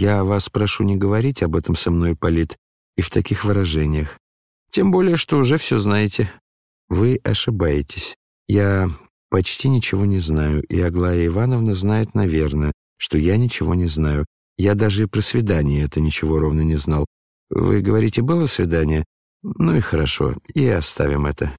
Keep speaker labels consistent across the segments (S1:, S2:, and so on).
S1: Я вас прошу не говорить об этом со мной, Полит, и в таких выражениях. Тем более, что уже все знаете. Вы ошибаетесь. Я почти ничего не знаю, и Аглая Ивановна знает, наверное, что я ничего не знаю. Я даже и про свидание это ничего ровно не знал. Вы говорите, было свидание? Ну и хорошо, и оставим это.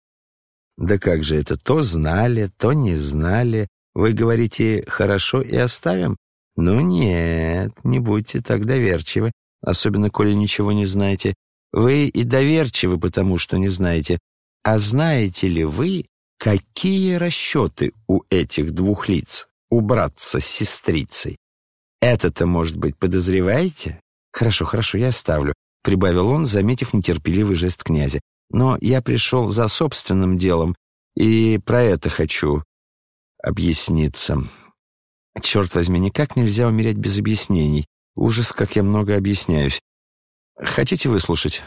S1: Да как же это, то знали, то не знали. Вы говорите, хорошо, и оставим? Ну нет, не будьте так доверчивы, особенно коли ничего не знаете. Вы и доверчивы, потому что не знаете. А знаете ли вы, какие расчеты у этих двух лиц, у братца с сестрицей? Это-то, может быть, подозреваете? Хорошо, хорошо, я оставлю, прибавил он, заметив нетерпеливый жест князя. Но я пришел за собственным делом, и про это хочу объясниться. Черт возьми, никак нельзя умереть без объяснений. Ужас, как я много объясняюсь. Хотите выслушать?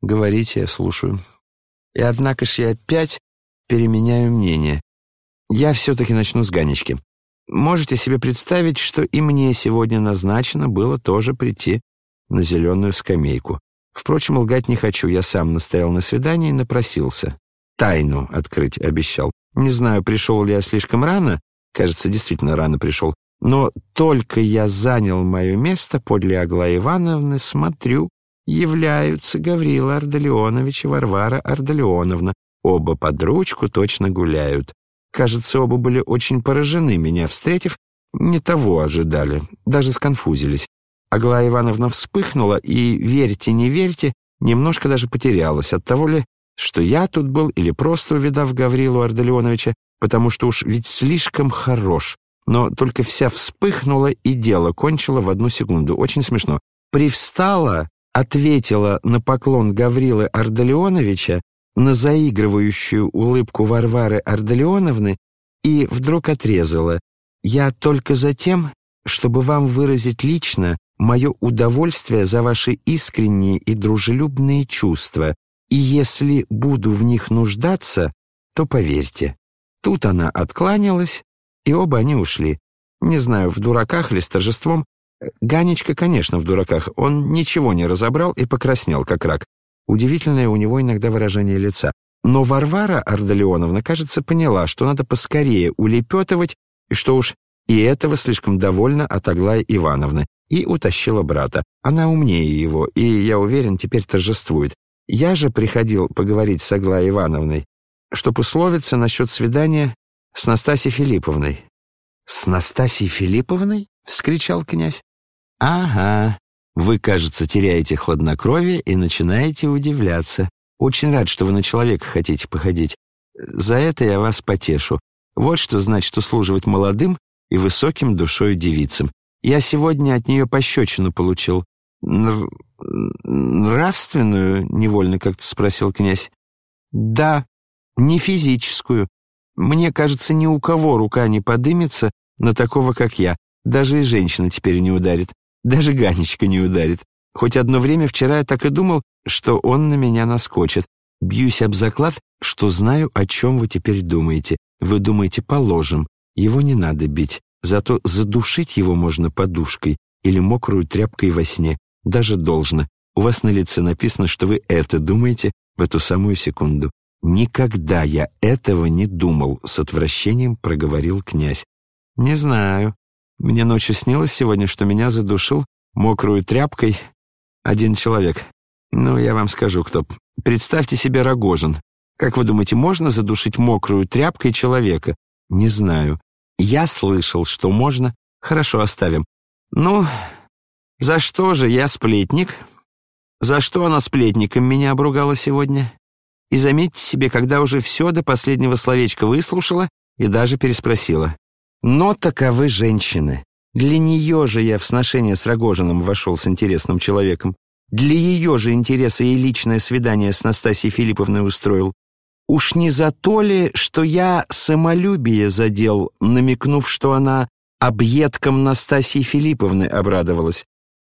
S1: Говорите, я слушаю. И однако ж я опять переменяю мнение. Я все-таки начну с Ганечки. Можете себе представить, что и мне сегодня назначено было тоже прийти на зеленую скамейку. Впрочем, лгать не хочу, я сам настоял на свидании и напросился. Тайну открыть обещал. Не знаю, пришел ли я слишком рано, кажется, действительно рано пришел, но только я занял мое место подле Аглаи Ивановны, смотрю, являются Гаврила Ардалионович и Варвара Ардалионовна. Оба под ручку точно гуляют. Кажется, оба были очень поражены, меня встретив, не того ожидали, даже сконфузились. Аглая Ивановна вспыхнула и, верьте, не верьте, немножко даже потерялась от того ли, что я тут был, или просто увидав Гаврилу Ардалионовича, потому что уж ведь слишком хорош. Но только вся вспыхнула и дело кончила в одну секунду. Очень смешно. Привстала, ответила на поклон Гаврилы Ардалионовича, на заигрывающую улыбку Варвары Ардалионовны и вдруг отрезала. «Я только за тем, чтобы вам выразить лично мое удовольствие за ваши искренние и дружелюбные чувства, и если буду в них нуждаться, то поверьте». Тут она откланялась, и оба они ушли. Не знаю, в дураках или с торжеством. Ганечка, конечно, в дураках. Он ничего не разобрал и покраснел, как рак. Удивительное у него иногда выражение лица. Но Варвара Ардалионовна, кажется, поняла, что надо поскорее улепетывать, и что уж и этого слишком довольна от Аглаи Ивановны, и утащила брата. Она умнее его, и, я уверен, теперь торжествует. Я же приходил поговорить с Аглаей Ивановной, чтоб условиться насчет свидания с Настасьей Филипповной». «С Настасьей Филипповной?» — вскричал князь. «Ага, вы, кажется, теряете хладнокровие и начинаете удивляться. Очень рад, что вы на человека хотите походить. За это я вас потешу. Вот что значит услуживать молодым и высоким душою девицам. Я сегодня от нее пощечину получил. Нр... «Нравственную?» — невольно как-то спросил князь. «Да, не физическую. Мне кажется, ни у кого рука не подымется на такого, как я. Даже и женщина теперь не ударит. Даже Ганечка не ударит. Хоть одно время вчера я так и думал, что он на меня наскочит. Бьюсь об заклад, что знаю, о чем вы теперь думаете. Вы думаете, положим. Его не надо бить. Зато задушить его можно подушкой или мокрую тряпкой во сне. Даже должно. У вас на лице написано, что вы это думаете в эту самую секунду. «Никогда я этого не думал», — с отвращением проговорил князь. «Не знаю. Мне ночью снилось сегодня, что меня задушил мокрую тряпкой один человек. Ну, я вам скажу, кто. Представьте себе Рогожин. Как вы думаете, можно задушить мокрую тряпкой человека? Не знаю. Я слышал, что можно. Хорошо, оставим. Ну, за что же я сплетник? За что она сплетником меня обругала сегодня? И заметьте себе, когда уже все до последнего словечка выслушала и даже переспросила. Но таковы женщины. Для нее же я в сношение с Рогожиным вошел с интересным человеком. Для ее же интереса и личное свидание с Настасьей Филипповной устроил. Уж не за то ли, что я самолюбие задел, намекнув, что она объедком Настасьи Филипповны обрадовалась.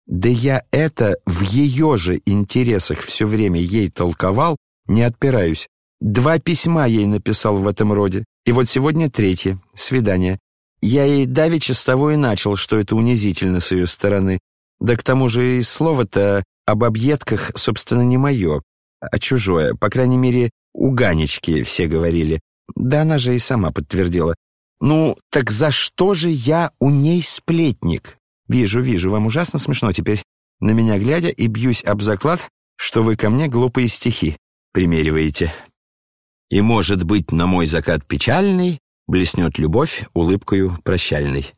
S1: Да я это в ее же интересах все время ей толковал, не отпираюсь. Два письма ей написал в этом роде. И вот сегодня третье, свидание. Я ей давеча с того и начал, что это унизительно с ее стороны. Да к тому же и слово-то об объедках, собственно, не мое, а чужое. По крайней мере, у Ганечки все говорили. Да она же и сама подтвердила. Ну, так за что же я у ней сплетник? Вижу, вижу, вам ужасно смешно теперь. На меня глядя и бьюсь об заклад, что вы ко мне глупые стихи примериваете. И, может быть, на мой закат печальный блеснет любовь улыбкою прощальной.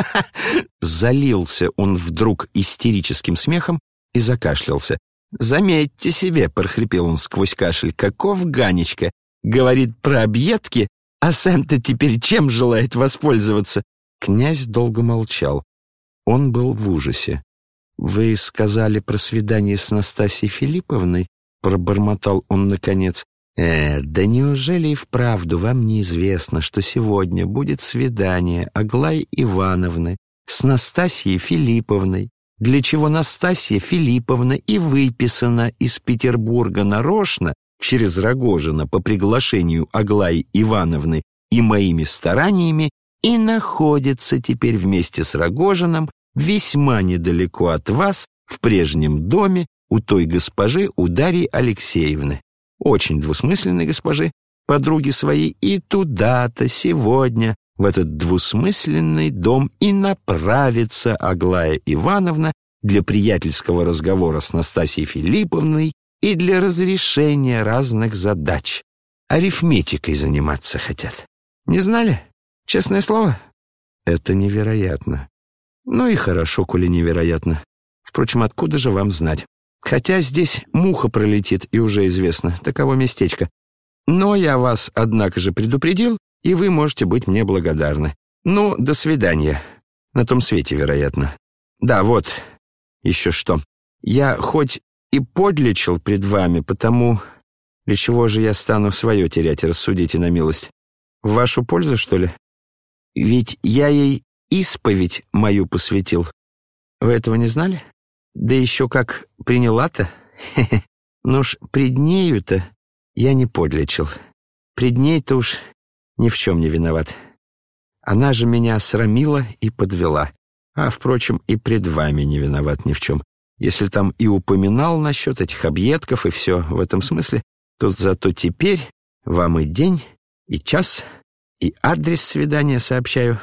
S1: Залился он вдруг истерическим смехом и закашлялся. «Заметьте себе», — прохрипел он сквозь кашель, — «каков Ганечка! Говорит про объедки, а сам-то теперь чем желает воспользоваться?» Князь долго молчал. Он был в ужасе. «Вы сказали про свидание с Настасьей Филипповной?» — пробормотал он наконец. «Э, да неужели и вправду вам неизвестно, что сегодня будет свидание Аглаи Ивановны с Настасьей Филипповной, для чего Настасья Филипповна и выписана из Петербурга нарочно через Рогожина по приглашению Аглаи Ивановны и моими стараниями и находится теперь вместе с Рогожином весьма недалеко от вас, в прежнем доме, у той госпожи, у Дарьи Алексеевны очень двусмысленной госпожи, подруги своей, и туда-то сегодня, в этот двусмысленный дом, и направится Аглая Ивановна для приятельского разговора с Настасьей Филипповной и для разрешения разных задач. Арифметикой заниматься хотят. Не знали? Честное слово? Это невероятно. Ну и хорошо, коли невероятно. Впрочем, откуда же вам знать? Хотя здесь муха пролетит, и уже известно, таково местечко. Но я вас, однако же, предупредил, и вы можете быть мне благодарны. Ну, до свидания. На том свете, вероятно. Да, вот, еще что. Я хоть и подлечил пред вами, потому... Для чего же я стану свое терять, рассудите на милость? В вашу пользу, что ли? Ведь я ей исповедь мою посвятил. Вы этого не знали? Да еще как приняла-то. Ну уж пред нею-то я не подлечил. Пред ней-то уж ни в чем не виноват. Она же меня срамила и подвела. А, впрочем, и пред вами не виноват ни в чем. Если там и упоминал насчет этих объедков и все в этом смысле, то зато теперь вам и день, и час, и адрес свидания сообщаю,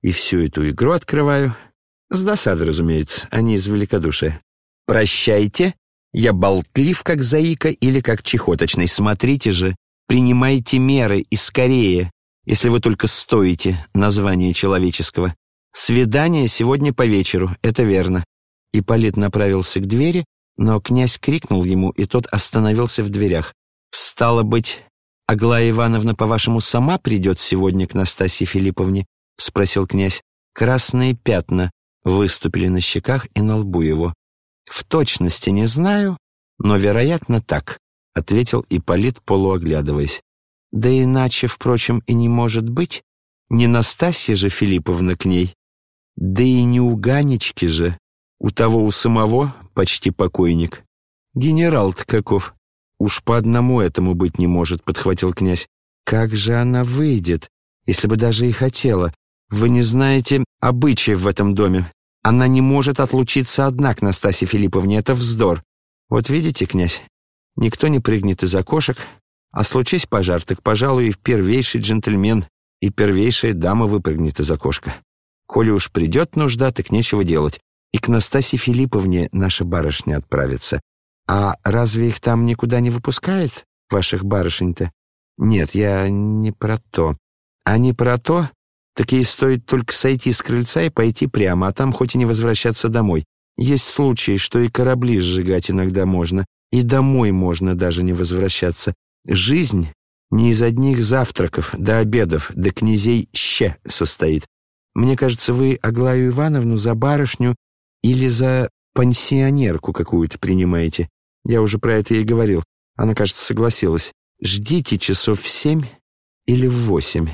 S1: и всю эту игру открываю — с досады, разумеется, а не из великодушия. «Прощайте, я болтлив, как заика или как чехоточный. Смотрите же, принимайте меры и скорее, если вы только стоите названия человеческого. Свидание сегодня по вечеру, это верно». Ипполит направился к двери, но князь крикнул ему, и тот остановился в дверях. «Стало быть, Аглая Ивановна, по-вашему, сама придет сегодня к Настасье Филипповне?» — спросил князь. «Красные пятна выступили на щеках и на лбу его. «В точности не знаю, но, вероятно, так», — ответил Ипполит, полуоглядываясь. «Да иначе, впрочем, и не может быть. Не Настасья же Филипповна к ней. Да и не у Ганечки же. У того у самого почти покойник. Генерал-то каков. Уж по одному этому быть не может», — подхватил князь. «Как же она выйдет, если бы даже и хотела? Вы не знаете обычаев в этом доме. Она не может отлучиться одна к Настасье Филипповне. Это вздор. Вот видите, князь, никто не прыгнет из окошек, а случись пожар, так, пожалуй, и первейший джентльмен, и первейшая дама выпрыгнет из окошка. Коли уж придет нужда, так нечего делать. И к Настасье Филипповне наша барышня отправится. А разве их там никуда не выпускает, ваших барышень-то? Нет, я не про то. А не про то, так ей стоит только сойти с крыльца и пойти прямо, а там хоть и не возвращаться домой. Есть случаи, что и корабли сжигать иногда можно, и домой можно даже не возвращаться. Жизнь не из одних завтраков до обедов, до князей ще состоит. Мне кажется, вы Аглаю Ивановну за барышню или за пансионерку какую-то принимаете. Я уже про это ей говорил. Она, кажется, согласилась. Ждите часов в семь или в восемь.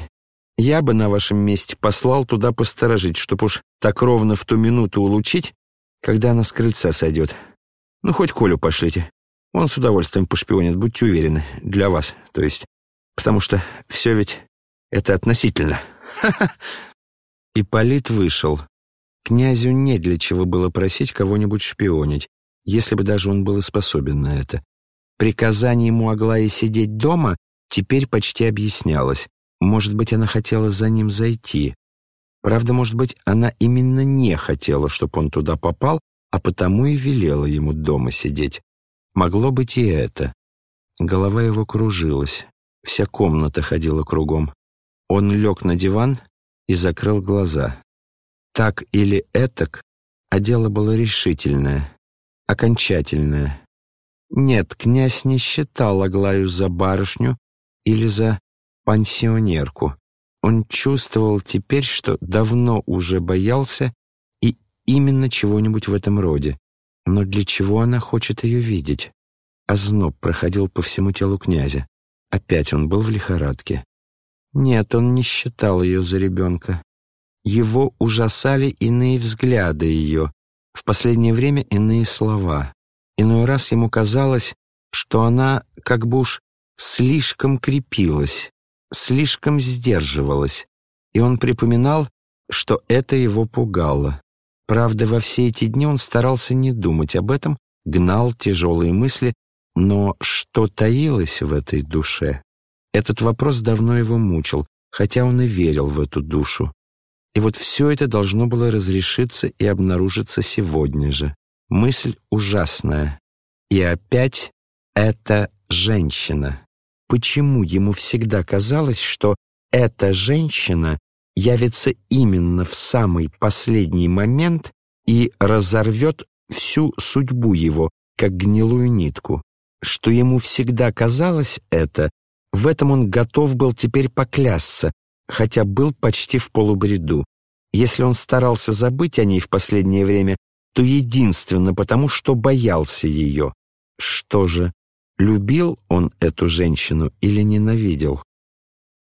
S1: Я бы на вашем месте послал туда посторожить, чтоб уж так ровно в ту минуту улучить, когда она с крыльца сойдет. Ну, хоть Колю пошлите. Он с удовольствием пошпионит, будьте уверены. Для вас, то есть. Потому что все ведь это относительно. Ха-ха. Ипполит вышел. Князю не для чего было просить кого-нибудь шпионить, если бы даже он был и способен на это. Приказание ему Аглае сидеть дома теперь почти объяснялось. Может быть, она хотела за ним зайти. Правда, может быть, она именно не хотела, чтобы он туда попал, а потому и велела ему дома сидеть. Могло быть и это. Голова его кружилась, вся комната ходила кругом. Он лег на диван и закрыл глаза. Так или этак, а дело было решительное, окончательное. Нет, князь не считал Аглаю за барышню или за пансионерку. Он чувствовал теперь, что давно уже боялся и именно чего-нибудь в этом роде. Но для чего она хочет ее видеть? Озноб проходил по всему телу князя. Опять он был в лихорадке. Нет, он не считал ее за ребенка. Его ужасали иные взгляды ее, в последнее время иные слова. Иной раз ему казалось, что она как бы уж слишком крепилась, слишком сдерживалась, и он припоминал, что это его пугало. Правда, во все эти дни он старался не думать об этом, гнал тяжелые мысли, но что таилось в этой душе? Этот вопрос давно его мучил, хотя он и верил в эту душу. И вот все это должно было разрешиться и обнаружиться сегодня же. Мысль ужасная. И опять это женщина. Почему ему всегда казалось, что эта женщина явится именно в самый последний момент и разорвет всю судьбу его, как гнилую нитку. Что ему всегда казалось это, в этом он готов был теперь поклясться, хотя был почти в полубреду. Если он старался забыть о ней в последнее время, то единственно потому, что боялся ее. Что же, любил он эту женщину или ненавидел?